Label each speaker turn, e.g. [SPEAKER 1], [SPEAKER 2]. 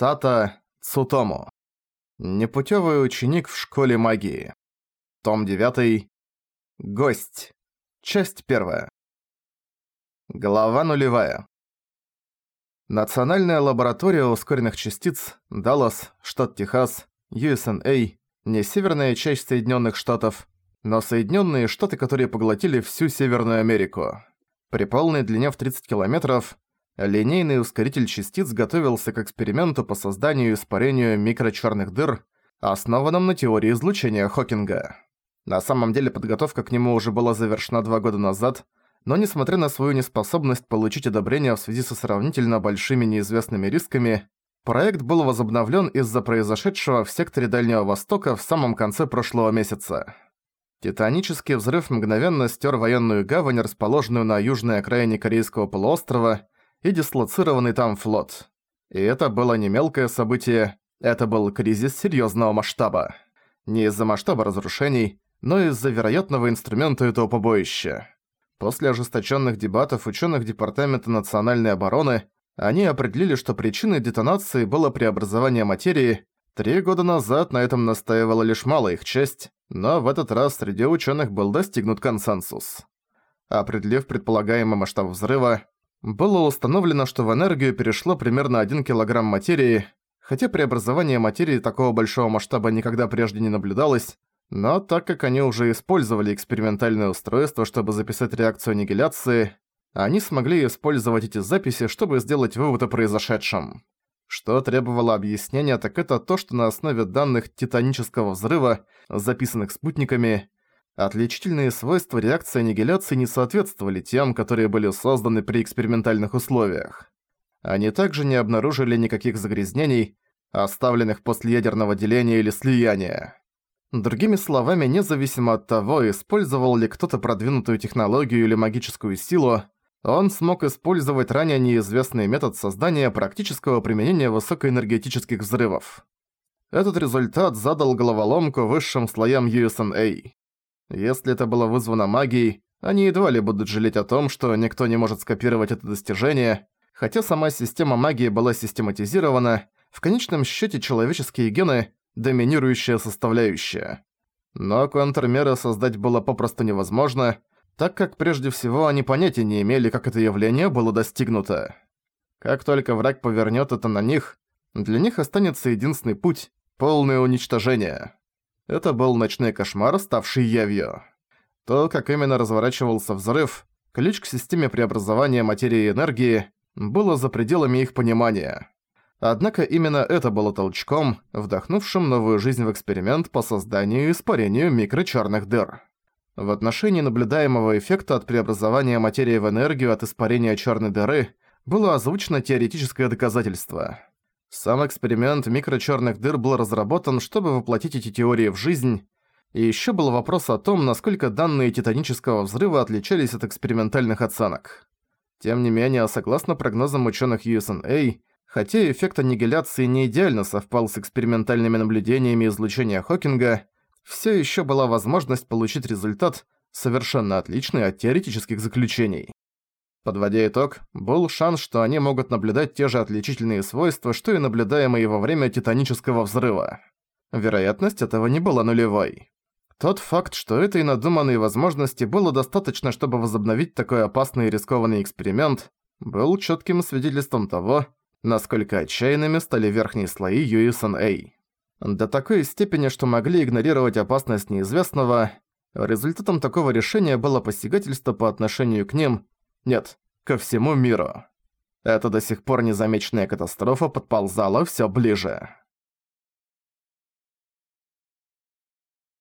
[SPEAKER 1] Сата Цутому. Непутевый ученик в школе магии. Том 9. Гость. Часть 1. Глава нулевая. Национальная лаборатория ускоренных частиц, Даллас, штат Техас, USNA, не северная часть Соединенных Штатов, но Соединенные Штаты, которые поглотили всю Северную Америку. При полной длине в 30 километров линейный ускоритель частиц готовился к эксперименту по созданию и испарению микрочерных дыр, основанном на теории излучения Хокинга. На самом деле подготовка к нему уже была завершена два года назад, но несмотря на свою неспособность получить одобрение в связи со сравнительно большими неизвестными рисками, проект был возобновлен из-за произошедшего в секторе Дальнего Востока в самом конце прошлого месяца. Титанический взрыв мгновенно стер военную гавань, расположенную на южной окраине Корейского полуострова, и дислоцированный там флот. И это было не мелкое событие, это был кризис серьезного масштаба. Не из-за масштаба разрушений, но из-за вероятного инструмента этого побоища. После ожесточенных дебатов ученых Департамента национальной обороны они определили, что причиной детонации было преобразование материи. Три года назад на этом настаивала лишь малая их часть, но в этот раз среди ученых был достигнут консенсус. Определив предполагаемый масштаб взрыва, было установлено, что в энергию перешло примерно 1 килограмм материи, хотя преобразование материи такого большого масштаба никогда прежде не наблюдалось, но так как они уже использовали экспериментальное устройство, чтобы записать реакцию аннигиляции, они смогли использовать эти записи, чтобы сделать вывод о произошедшем. Что требовало объяснения, так это то, что на основе данных титанического взрыва, записанных спутниками, Отличительные свойства реакции аннигиляции не соответствовали тем, которые были созданы при экспериментальных условиях. Они также не обнаружили никаких загрязнений, оставленных после ядерного деления или слияния. Другими словами, независимо от того, использовал ли кто-то продвинутую технологию или магическую силу, он смог использовать ранее неизвестный метод создания практического применения высокоэнергетических взрывов. Этот результат задал головоломку высшим слоям USNA. Если это было вызвано магией, они едва ли будут жалеть о том, что никто не может скопировать это достижение, хотя сама система магии была систематизирована, в конечном счете человеческие гены – доминирующая составляющая. Но контрмеры создать было попросту невозможно, так как прежде всего они понятия не имели, как это явление было достигнуто. Как только враг повернет это на них, для них останется единственный путь – полное уничтожение. Это был ночной кошмар, ставший явью. То, как именно разворачивался взрыв, ключ к системе преобразования материи и энергии, было за пределами их понимания. Однако именно это было толчком, вдохнувшим новую жизнь в эксперимент по созданию и испарению микрочерных дыр. В отношении наблюдаемого эффекта от преобразования материи в энергию от испарения черной дыры было озвучено теоретическое доказательство – сам эксперимент микрочерных дыр был разработан, чтобы воплотить эти теории в жизнь, и еще был вопрос о том, насколько данные титанического взрыва отличались от экспериментальных оценок. Тем не менее, согласно прогнозам ученых USNA, хотя эффект аннигиляции не идеально совпал с экспериментальными наблюдениями излучения Хокинга, все еще была возможность получить результат, совершенно отличный от теоретических заключений. Подводя итог, был шанс, что они могут наблюдать те же отличительные свойства, что и наблюдаемые во время титанического взрыва. Вероятность этого не была нулевой. Тот факт, что этой надуманной возможности было достаточно, чтобы возобновить такой опасный и рискованный эксперимент, был четким свидетельством того, насколько отчаянными стали верхние слои USNA. До такой степени, что могли игнорировать опасность неизвестного, результатом такого решения было посягательство по отношению к ним – нет, ко всему миру. Эта до сих пор незамеченная катастрофа подползала всё ближе.